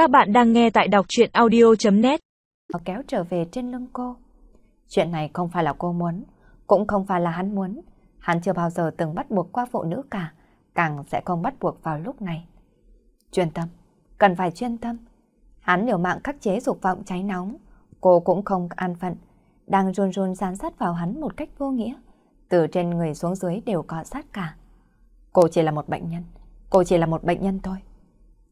Các bạn đang nghe tại đọc chuyện audio.net Kéo trở về trên lưng cô. Chuyện này không phải là cô muốn, cũng không phải là hắn muốn. Hắn chưa bao giờ từng bắt buộc qua phụ nữ cả, càng sẽ không bắt buộc vào lúc này. Chuyên tâm, cần phải chuyên tâm. Hắn liều mạng khắc chế dục vọng cháy nóng, cô cũng không an phận, đang run run dán sát vào hắn một cách vô nghĩa. Từ trên người xuống dưới đều có sát cả. Cô chỉ là một bệnh nhân, cô chỉ là một bệnh nhân thôi.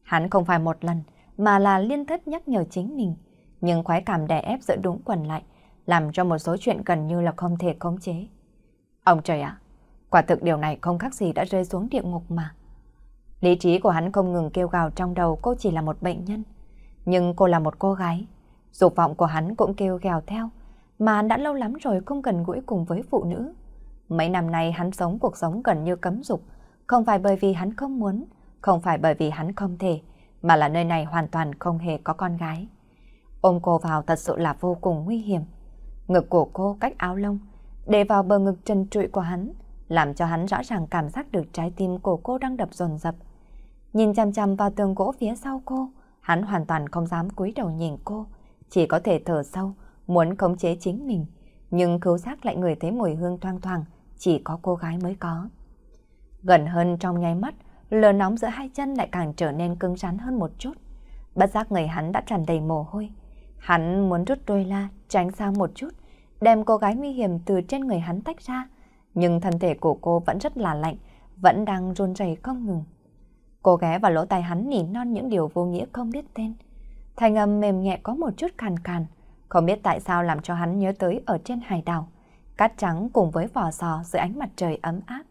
Hắn không phải một lần, mà là liên thất nhắc nhở chính mình. Nhưng khoái cảm đè ép giữa đúng quần lại, làm cho một số chuyện gần như là không thể khống chế. Ông trời ạ, quả thực điều này không khác gì đã rơi xuống địa ngục mà. Lý trí của hắn không ngừng kêu gào trong đầu cô chỉ là một bệnh nhân. Nhưng cô là một cô gái. Dục vọng của hắn cũng kêu gào theo, mà đã lâu lắm rồi không gần gũi cùng với phụ nữ. Mấy năm nay hắn sống cuộc sống gần như cấm dục, không phải bởi vì hắn không muốn, không phải bởi vì hắn không thể, mà là nơi này hoàn toàn không hề có con gái. Ôm cô vào thật sự là vô cùng nguy hiểm. Ngực của cô cách áo lông, để vào bờ ngực trần trụi của hắn, làm cho hắn rõ ràng cảm giác được trái tim của cô đang đập dồn dập. Nhìn chăm chăm vào tường gỗ phía sau cô, hắn hoàn toàn không dám cúi đầu nhìn cô, chỉ có thể thở sâu, muốn khống chế chính mình, nhưng cứu giác lại người thấy mùi hương thoang thoảng, chỉ có cô gái mới có. Gần hơn trong nháy mắt, lửa nóng giữa hai chân lại càng trở nên cứng rắn hơn một chút. Bất giác người hắn đã tràn đầy mồ hôi. Hắn muốn rút đôi la, tránh sang một chút, đem cô gái nguy hiểm từ trên người hắn tách ra. Nhưng thân thể của cô vẫn rất là lạnh, vẫn đang run rẩy không ngừng. Cô ghé vào lỗ tai hắn nỉ non những điều vô nghĩa không biết tên. Thành âm mềm nhẹ có một chút khàn khàn, không biết tại sao làm cho hắn nhớ tới ở trên hải đảo. Cát trắng cùng với vỏ sò dưới ánh mặt trời ấm áp.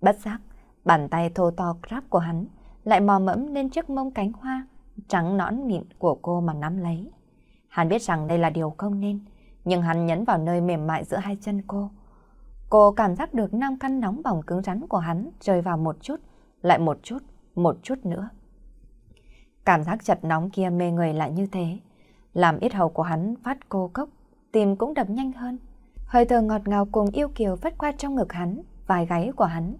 Bất giác, Bàn tay thô to ráp của hắn lại mò mẫm lên chiếc mông cánh hoa trắng nõn mịn của cô mà nắm lấy. Hắn biết rằng đây là điều không nên, nhưng hắn nhấn vào nơi mềm mại giữa hai chân cô. Cô cảm giác được nam căn nóng bỏng cứng rắn của hắn rơi vào một chút, lại một chút, một chút nữa. Cảm giác chật nóng kia mê người lại như thế, làm ít hầu của hắn phát cô cốc, tim cũng đập nhanh hơn. Hơi thở ngọt ngào cùng yêu kiều vất qua trong ngực hắn, vài gáy của hắn.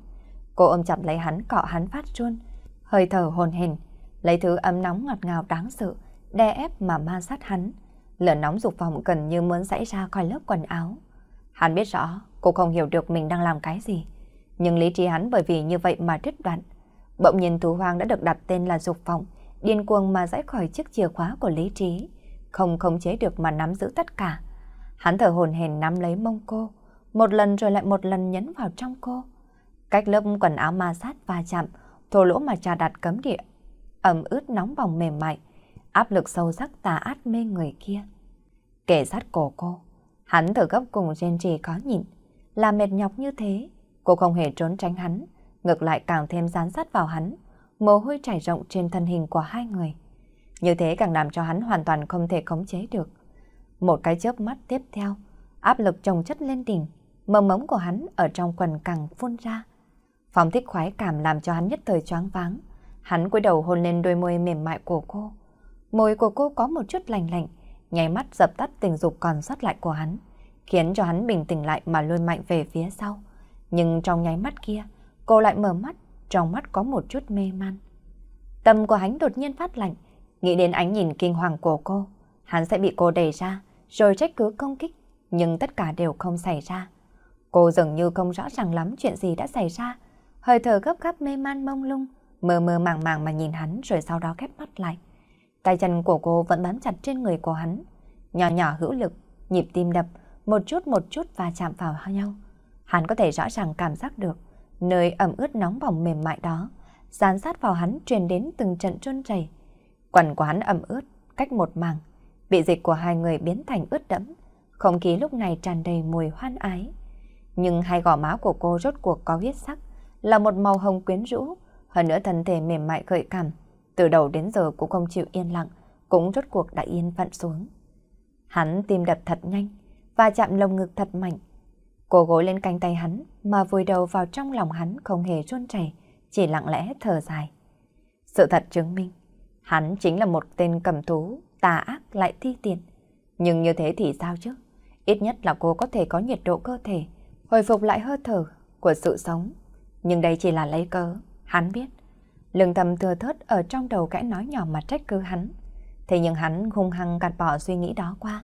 Cô ôm chặt lấy hắn cọ hắn phát run, hơi thở hồn hình, lấy thứ ấm nóng ngọt ngào đáng sợ, đe ép mà ma sát hắn. Lửa nóng dục vọng gần như muốn xảy ra khỏi lớp quần áo. Hắn biết rõ cô không hiểu được mình đang làm cái gì, nhưng lý trí hắn bởi vì như vậy mà đứt đoạn. Bỗng nhiên thú hoang đã được đặt tên là dục vọng, điên cuồng mà giải khỏi chiếc chìa khóa của lý trí, không khống chế được mà nắm giữ tất cả. Hắn thở hồn hển nắm lấy mông cô, một lần rồi lại một lần nhấn vào trong cô. Cách lớp quần áo ma sát va chạm, thô lỗ mà trà đặt cấm địa, ẩm ướt nóng bỏng mềm mại, áp lực sâu sắc tà át mê người kia. Kể sát cổ cô, hắn thở gấp cùng trên trì có nhịn, là mệt nhọc như thế, cô không hề trốn tránh hắn, ngược lại càng thêm dán sát vào hắn, mồ hôi chảy rộng trên thân hình của hai người. Như thế càng làm cho hắn hoàn toàn không thể khống chế được. Một cái chớp mắt tiếp theo, áp lực chồng chất lên đỉnh, mầm mống của hắn ở trong quần càng phun ra. Phong thích khoái cảm làm cho hắn nhất thời choáng váng. Hắn cúi đầu hôn lên đôi môi mềm mại của cô. Môi của cô có một chút lạnh lạnh, nháy mắt dập tắt tình dục còn sót lại của hắn, khiến cho hắn bình tĩnh lại mà lôi mạnh về phía sau. Nhưng trong nháy mắt kia, cô lại mở mắt, trong mắt có một chút mê man. Tâm của hắn đột nhiên phát lạnh, nghĩ đến ánh nhìn kinh hoàng của cô. Hắn sẽ bị cô đẩy ra, rồi trách cứ công kích, nhưng tất cả đều không xảy ra. Cô dường như không rõ ràng lắm chuyện gì đã xảy ra, hơi thở gấp gáp mê man mông lung, mơ mơ màng màng mà nhìn hắn rồi sau đó khép mắt lại. Tay chân của cô vẫn bám chặt trên người của hắn, nhỏ nhỏ hữu lực, nhịp tim đập, một chút một chút và chạm vào nhau. Hắn có thể rõ ràng cảm giác được, nơi ẩm ướt nóng bỏng mềm mại đó, dán sát vào hắn truyền đến từng trận trôn chảy. Quần của hắn ẩm ướt, cách một màng, bị dịch của hai người biến thành ướt đẫm, không khí lúc này tràn đầy mùi hoan ái. Nhưng hai gò má của cô rốt cuộc có huyết sắc, là một màu hồng quyến rũ, hơn nữa thân thể mềm mại gợi cảm, từ đầu đến giờ cũng không chịu yên lặng, cũng rốt cuộc đã yên phận xuống. Hắn tim đập thật nhanh và chạm lồng ngực thật mạnh. Cô gối lên cánh tay hắn mà vùi đầu vào trong lòng hắn không hề run chảy, chỉ lặng lẽ thở dài. Sự thật chứng minh, hắn chính là một tên cầm thú, tà ác lại thi tiện. Nhưng như thế thì sao chứ? Ít nhất là cô có thể có nhiệt độ cơ thể, hồi phục lại hơi thở của sự sống nhưng đây chỉ là lấy cớ, hắn biết. Lương tâm thừa thớt ở trong đầu cái nói nhỏ mà trách cứ hắn. Thế nhưng hắn hung hăng gạt bỏ suy nghĩ đó qua.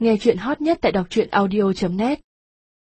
Nghe chuyện hot nhất tại đọc truyện audio.net